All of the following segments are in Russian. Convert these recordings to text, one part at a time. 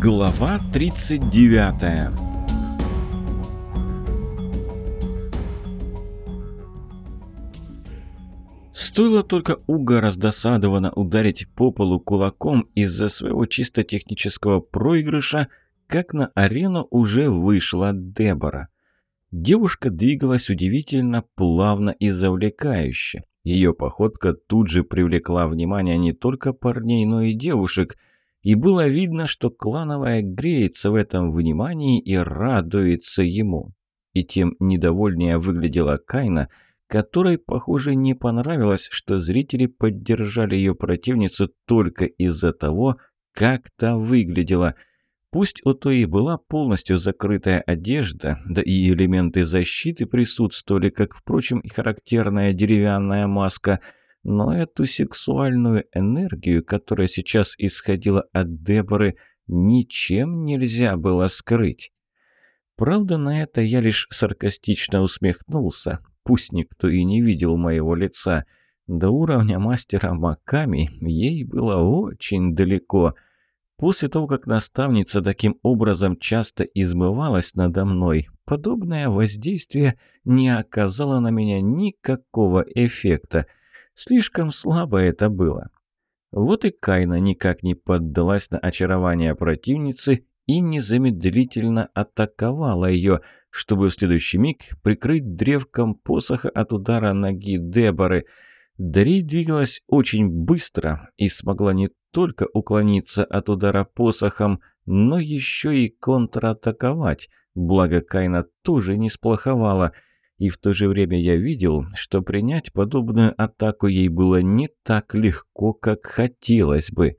Глава 39 Стоило только Уга раздосадованно ударить по полу кулаком из-за своего чисто технического проигрыша, как на арену уже вышла Дебора. Девушка двигалась удивительно плавно и завлекающе. Ее походка тут же привлекла внимание не только парней, но и девушек, и было видно, что клановая греется в этом внимании и радуется ему. И тем недовольнее выглядела Кайна, которой, похоже, не понравилось, что зрители поддержали ее противницу только из-за того, как та выглядела – Пусть у той и была полностью закрытая одежда, да и элементы защиты присутствовали, как, впрочем, и характерная деревянная маска, но эту сексуальную энергию, которая сейчас исходила от Деборы, ничем нельзя было скрыть. Правда, на это я лишь саркастично усмехнулся, пусть никто и не видел моего лица. До уровня мастера Маками ей было очень далеко — После того, как наставница таким образом часто измывалась надо мной, подобное воздействие не оказало на меня никакого эффекта. Слишком слабо это было. Вот и Кайна никак не поддалась на очарование противницы и незамедлительно атаковала ее, чтобы в следующий миг прикрыть древком посоха от удара ноги Деборы – Дарей двигалась очень быстро и смогла не только уклониться от удара посохом, но еще и контратаковать, благо Кайна тоже не сплоховала. И в то же время я видел, что принять подобную атаку ей было не так легко, как хотелось бы.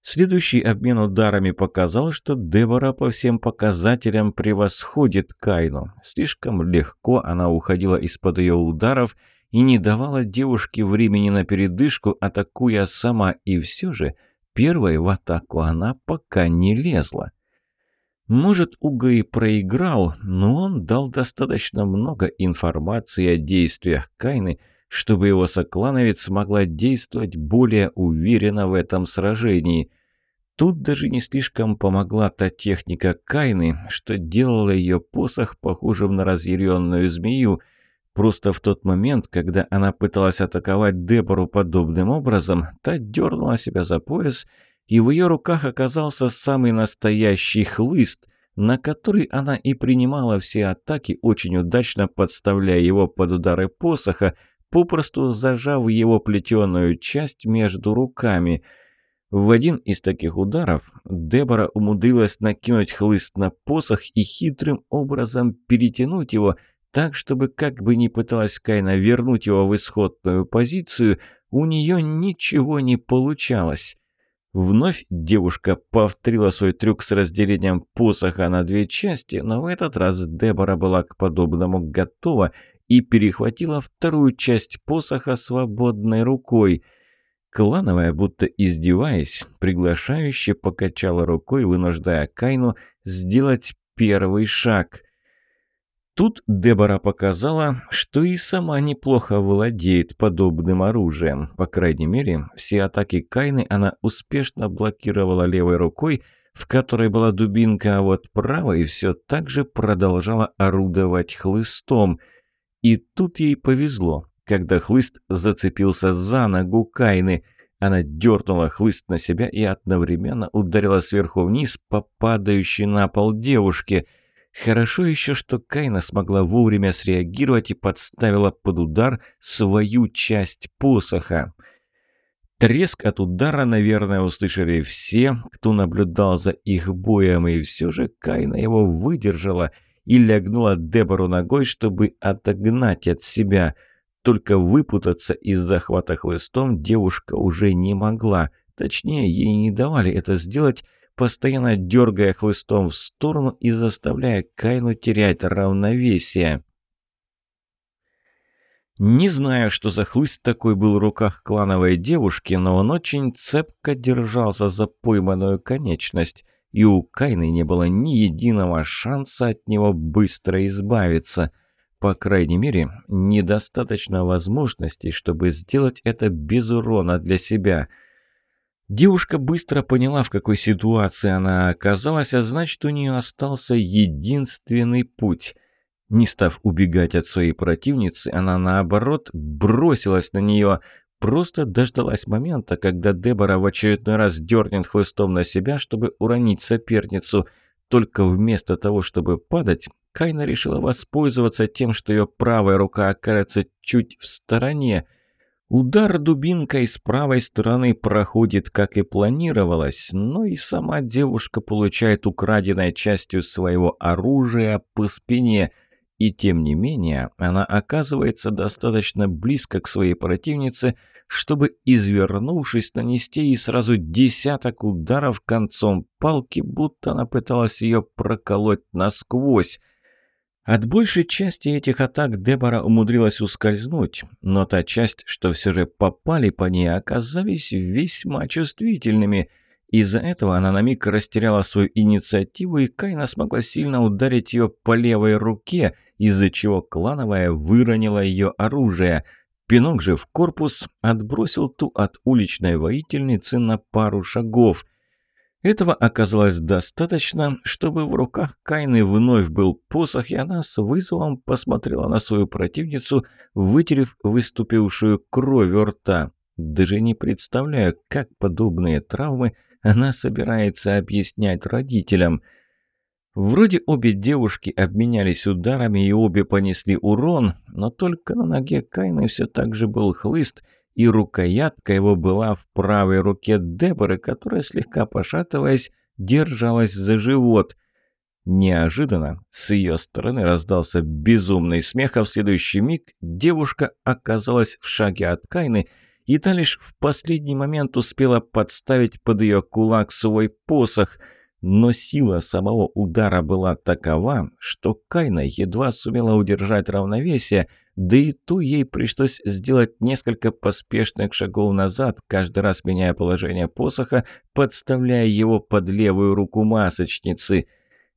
Следующий обмен ударами показал, что Дебора по всем показателям превосходит Кайну. Слишком легко она уходила из-под ее ударов – и не давала девушке времени на передышку, атакуя сама, и все же первой в атаку она пока не лезла. Может, Уга и проиграл, но он дал достаточно много информации о действиях Кайны, чтобы его соклановец смогла действовать более уверенно в этом сражении. Тут даже не слишком помогла та техника Кайны, что делала ее посох похожим на разъяренную змею – Просто в тот момент, когда она пыталась атаковать Дебору подобным образом, та дернула себя за пояс, и в ее руках оказался самый настоящий хлыст, на который она и принимала все атаки, очень удачно подставляя его под удары посоха, попросту зажав его плетеную часть между руками. В один из таких ударов Дебора умудрилась накинуть хлыст на посох и хитрым образом перетянуть его – так, чтобы как бы ни пыталась Кайна вернуть его в исходную позицию, у нее ничего не получалось. Вновь девушка повторила свой трюк с разделением посоха на две части, но в этот раз Дебора была к подобному готова и перехватила вторую часть посоха свободной рукой. Клановая, будто издеваясь, приглашающе покачала рукой, вынуждая Кайну сделать первый шаг – Тут Дебора показала, что и сама неплохо владеет подобным оружием. По крайней мере, все атаки Кайны она успешно блокировала левой рукой, в которой была дубинка, а вот правой все так же продолжала орудовать хлыстом. И тут ей повезло, когда хлыст зацепился за ногу Кайны. Она дернула хлыст на себя и одновременно ударила сверху вниз по падающей на пол девушке – Хорошо еще, что Кайна смогла вовремя среагировать и подставила под удар свою часть посоха. Треск от удара, наверное, услышали все, кто наблюдал за их боем, и все же Кайна его выдержала и лягнула Дебору ногой, чтобы отогнать от себя. Только выпутаться из захвата хлыстом девушка уже не могла. Точнее, ей не давали это сделать, постоянно дергая хлыстом в сторону и заставляя Кайну терять равновесие. Не знаю, что за хлыст такой был в руках клановой девушки, но он очень цепко держался за пойманную конечность, и у Кайны не было ни единого шанса от него быстро избавиться. По крайней мере, недостаточно возможностей, чтобы сделать это без урона для себя – Девушка быстро поняла, в какой ситуации она оказалась, а значит, у нее остался единственный путь. Не став убегать от своей противницы, она, наоборот, бросилась на нее, просто дождалась момента, когда Дебора в очередной раз дернет хлыстом на себя, чтобы уронить соперницу. Только вместо того, чтобы падать, Кайна решила воспользоваться тем, что ее правая рука окажется чуть в стороне – Удар дубинкой с правой стороны проходит, как и планировалось, но и сама девушка получает украденной частью своего оружия по спине, и тем не менее она оказывается достаточно близко к своей противнице, чтобы, извернувшись, нанести ей сразу десяток ударов концом палки, будто она пыталась ее проколоть насквозь. От большей части этих атак Дебора умудрилась ускользнуть, но та часть, что все же попали по ней, оказались весьма чувствительными. Из-за этого она на миг растеряла свою инициативу, и Кайна смогла сильно ударить ее по левой руке, из-за чего клановая выронила ее оружие. Пинок же в корпус отбросил ту от уличной воительницы на пару шагов – этого оказалось достаточно, чтобы в руках Кайны вновь был посох, и она с вызовом посмотрела на свою противницу, вытерев выступившую кровь рта. Даже не представляю, как подобные травмы она собирается объяснять родителям. Вроде обе девушки обменялись ударами и обе понесли урон, но только на ноге Кайны все так же был хлыст – и рукоятка его была в правой руке Деборы, которая, слегка пошатываясь, держалась за живот. Неожиданно с ее стороны раздался безумный смех, а в следующий миг девушка оказалась в шаге от Кайны, и та лишь в последний момент успела подставить под ее кулак свой посох – но сила самого удара была такова, что Кайна едва сумела удержать равновесие, да и ту ей пришлось сделать несколько поспешных шагов назад, каждый раз меняя положение посоха, подставляя его под левую руку масочницы.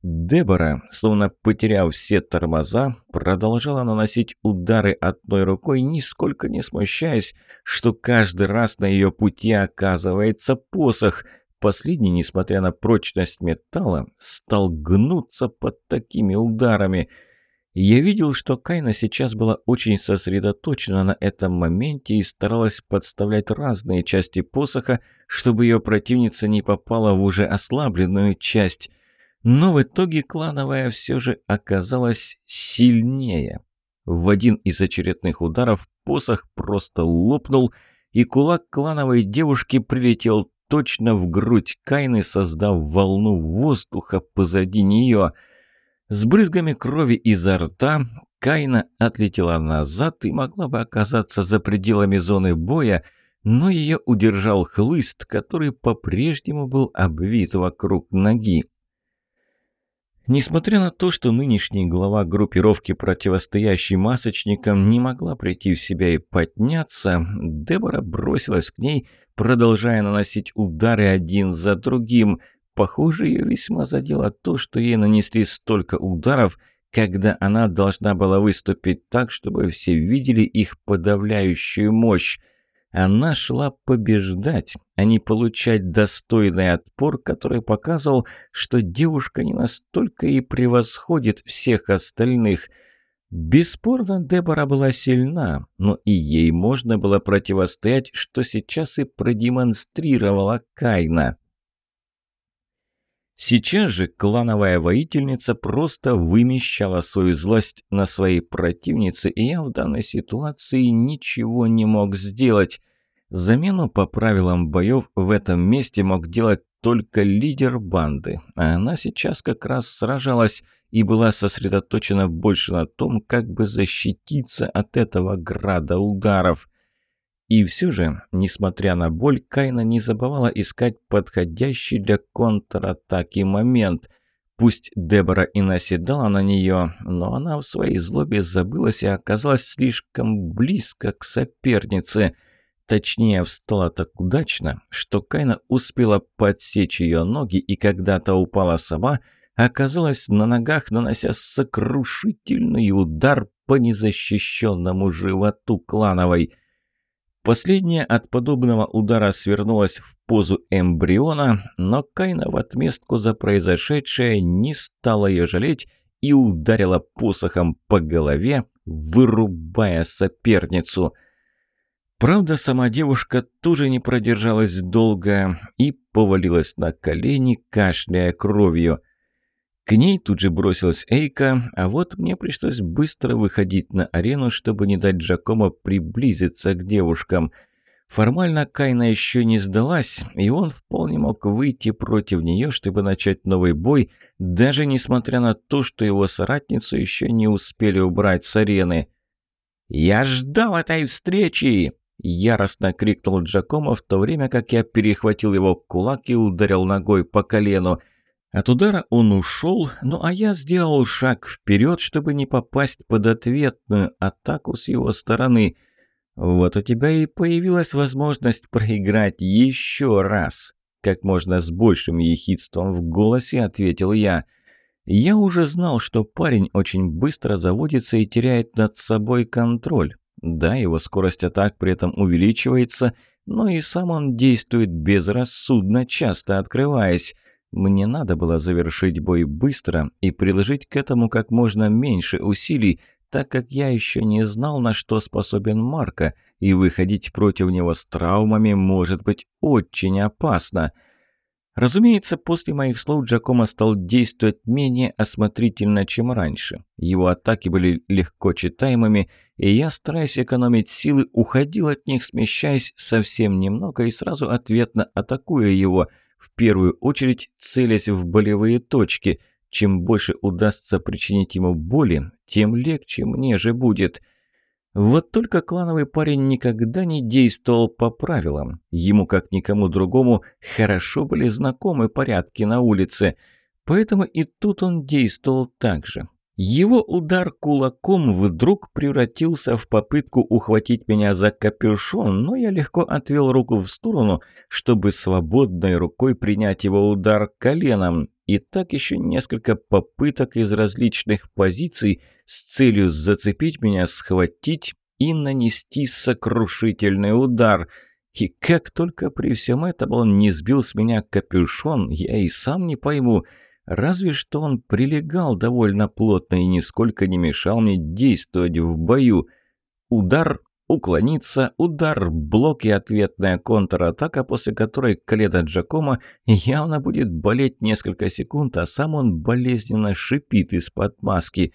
Дебора, словно потеряв все тормоза, продолжала наносить удары одной рукой, нисколько не смущаясь, что каждый раз на ее пути оказывается посох – Последний, несмотря на прочность металла, стал гнуться под такими ударами. Я видел, что Кайна сейчас была очень сосредоточена на этом моменте и старалась подставлять разные части посоха, чтобы ее противница не попала в уже ослабленную часть. Но в итоге клановая все же оказалась сильнее. В один из очередных ударов посох просто лопнул, и кулак клановой девушки прилетел точно в грудь Кайны, создав волну воздуха позади нее. С брызгами крови изо рта Кайна отлетела назад и могла бы оказаться за пределами зоны боя, но ее удержал хлыст, который по-прежнему был обвит вокруг ноги. Несмотря на то, что нынешний глава группировки, противостоящей масочникам, не могла прийти в себя и подняться, Дебора бросилась к ней, продолжая наносить удары один за другим. Похоже, ее весьма задело то, что ей нанесли столько ударов, когда она должна была выступить так, чтобы все видели их подавляющую мощь. Она шла побеждать, а не получать достойный отпор, который показывал, что девушка не настолько и превосходит всех остальных. Бесспорно, Дебора была сильна, но и ей можно было противостоять, что сейчас и продемонстрировала Кайна. Сейчас же клановая воительница просто вымещала свою злость на своей противнице, и я в данной ситуации ничего не мог сделать. Замену по правилам боев в этом месте мог делать только лидер банды, а она сейчас как раз сражалась и была сосредоточена больше на том, как бы защититься от этого града ударов. И все же, несмотря на боль, Кайна не забывала искать подходящий для контратаки момент. Пусть Дебора и наседала на нее, но она в своей злобе забылась и оказалась слишком близко к сопернице. Точнее, встала так удачно, что Кайна успела подсечь ее ноги и когда-то упала сама, оказалась на ногах, нанося сокрушительный удар по незащищенному животу клановой – Последняя от подобного удара свернулась в позу эмбриона, но Кайна в отместку за произошедшее не стала ее жалеть и ударила посохом по голове, вырубая соперницу. Правда, сама девушка тоже не продержалась долго и повалилась на колени, кашляя кровью. К ней тут же бросилась Эйка, а вот мне пришлось быстро выходить на арену, чтобы не дать Джакомо приблизиться к девушкам. Формально Кайна еще не сдалась, и он вполне мог выйти против нее, чтобы начать новый бой, даже несмотря на то, что его соратницу еще не успели убрать с арены. «Я ждал этой встречи!» Яростно крикнул Джакомо, в то время как я перехватил его кулак и ударил ногой по колену. От удара он ушел, ну а я сделал шаг вперед, чтобы не попасть под ответную атаку с его стороны. Вот у тебя и появилась возможность проиграть еще раз. Как можно с большим ехидством в голосе ответил я. Я уже знал, что парень очень быстро заводится и теряет над собой контроль. Да, его скорость атак при этом увеличивается, но и сам он действует безрассудно, часто открываясь. Мне надо было завершить бой быстро и приложить к этому как можно меньше усилий, так как я еще не знал, на что способен Марко, и выходить против него с травмами может быть очень опасно. Разумеется, после моих слов Джакомо стал действовать менее осмотрительно, чем раньше. Его атаки были легко читаемыми, и я, стараясь экономить силы, уходил от них, смещаясь совсем немного и сразу ответно атакуя его – в первую очередь целясь в болевые точки. Чем больше удастся причинить ему боли, тем легче мне же будет. Вот только клановый парень никогда не действовал по правилам. Ему, как никому другому, хорошо были знакомы порядки на улице. Поэтому и тут он действовал так же. Его удар кулаком вдруг превратился в попытку ухватить меня за капюшон, но я легко отвел руку в сторону, чтобы свободной рукой принять его удар коленом. И так еще несколько попыток из различных позиций с целью зацепить меня, схватить и нанести сокрушительный удар. И как только при всем этом он не сбил с меня капюшон, я и сам не пойму – Разве что он прилегал довольно плотно и нисколько не мешал мне действовать в бою. Удар, уклониться, удар, блок и ответная контратака, после которой колено Джакома явно будет болеть несколько секунд, а сам он болезненно шипит из-под маски.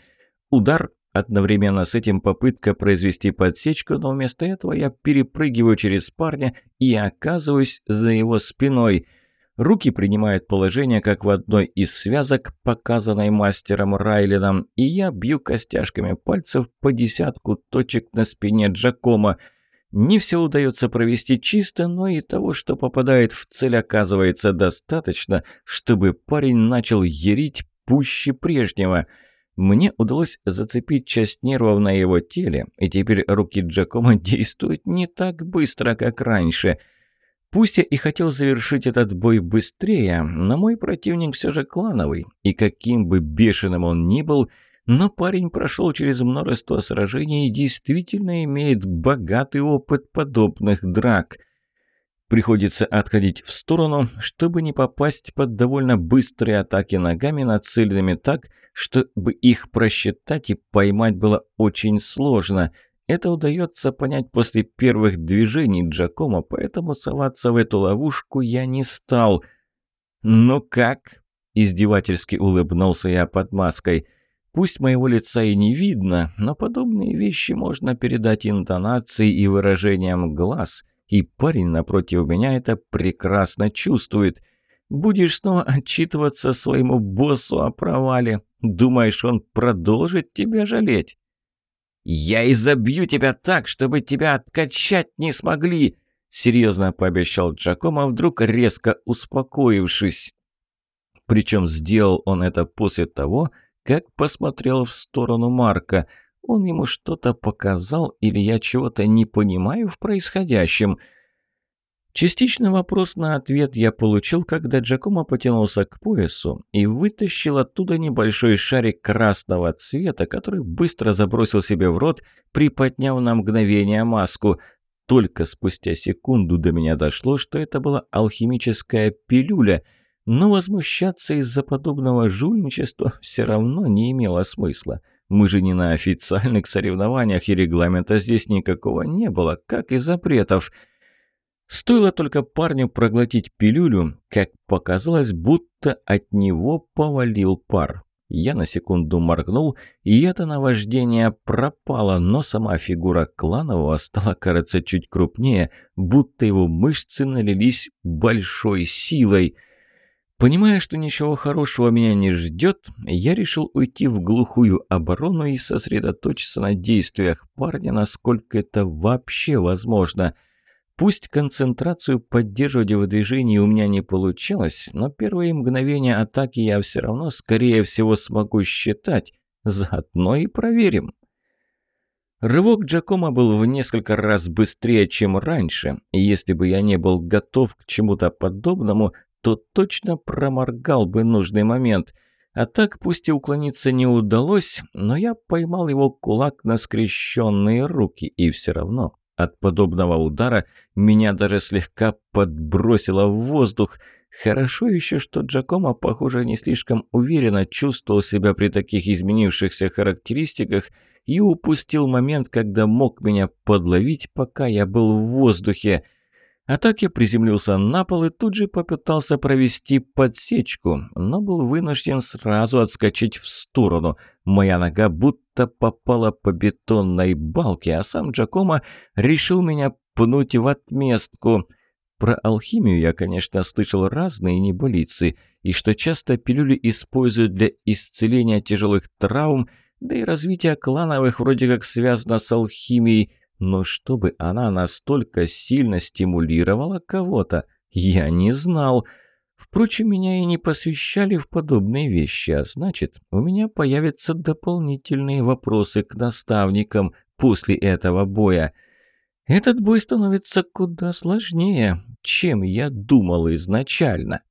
Удар, одновременно с этим попытка произвести подсечку, но вместо этого я перепрыгиваю через парня и оказываюсь за его спиной – Руки принимают положение, как в одной из связок, показанной мастером Райлином, и я бью костяшками пальцев по десятку точек на спине Джакома. Не все удается провести чисто, но и того, что попадает в цель, оказывается достаточно, чтобы парень начал ярить пуще прежнего. Мне удалось зацепить часть нервов на его теле, и теперь руки Джакома действуют не так быстро, как раньше – Пусть я и хотел завершить этот бой быстрее, но мой противник все же клановый, и каким бы бешеным он ни был, но парень прошел через множество сражений и действительно имеет богатый опыт подобных драк. Приходится отходить в сторону, чтобы не попасть под довольно быстрые атаки ногами, нацеленными так, чтобы их просчитать и поймать было очень сложно – это удается понять после первых движений Джакома, поэтому соваться в эту ловушку я не стал. «Ну как?» – издевательски улыбнулся я под маской. «Пусть моего лица и не видно, но подобные вещи можно передать интонацией и выражением глаз, и парень напротив меня это прекрасно чувствует. Будешь снова отчитываться своему боссу о провале. Думаешь, он продолжит тебя жалеть?» «Я изобью тебя так, чтобы тебя откачать не смогли!» Серьезно пообещал Джакомо, вдруг резко успокоившись. Причем сделал он это после того, как посмотрел в сторону Марка. Он ему что-то показал или я чего-то не понимаю в происходящем – Частично вопрос на ответ я получил, когда Джакомо потянулся к поясу и вытащил оттуда небольшой шарик красного цвета, который быстро забросил себе в рот, приподняв на мгновение маску. Только спустя секунду до меня дошло, что это была алхимическая пилюля, но возмущаться из-за подобного жульничества все равно не имело смысла. Мы же не на официальных соревнованиях, и регламента здесь никакого не было, как и запретов. Стоило только парню проглотить пилюлю, как показалось, будто от него повалил пар. Я на секунду моргнул, и это наваждение пропало, но сама фигура кланового стала, кажется, чуть крупнее, будто его мышцы налились большой силой. Понимая, что ничего хорошего меня не ждет, я решил уйти в глухую оборону и сосредоточиться на действиях парня, насколько это вообще возможно – Пусть концентрацию поддерживать в движении у меня не получалось, но первые мгновения атаки я все равно, скорее всего, смогу считать. Заодно и проверим. Рывок Джакома был в несколько раз быстрее, чем раньше, и если бы я не был готов к чему-то подобному, то точно проморгал бы нужный момент. А так, пусть и уклониться не удалось, но я поймал его кулак на скрещенные руки, и все равно от подобного удара меня даже слегка подбросило в воздух. Хорошо еще, что Джакомо, похоже, не слишком уверенно чувствовал себя при таких изменившихся характеристиках и упустил момент, когда мог меня подловить, пока я был в воздухе. А так я приземлился на пол и тут же попытался провести подсечку, но был вынужден сразу отскочить в сторону. Моя нога будто попала по бетонной балке, а сам Джакомо решил меня пнуть в отместку. Про алхимию я, конечно, слышал разные небылицы, и что часто пилюли используют для исцеления тяжелых травм, да и развитие клановых вроде как связано с алхимией – но чтобы она настолько сильно стимулировала кого-то, я не знал. Впрочем, меня и не посвящали в подобные вещи, а значит, у меня появятся дополнительные вопросы к наставникам после этого боя. Этот бой становится куда сложнее, чем я думал изначально.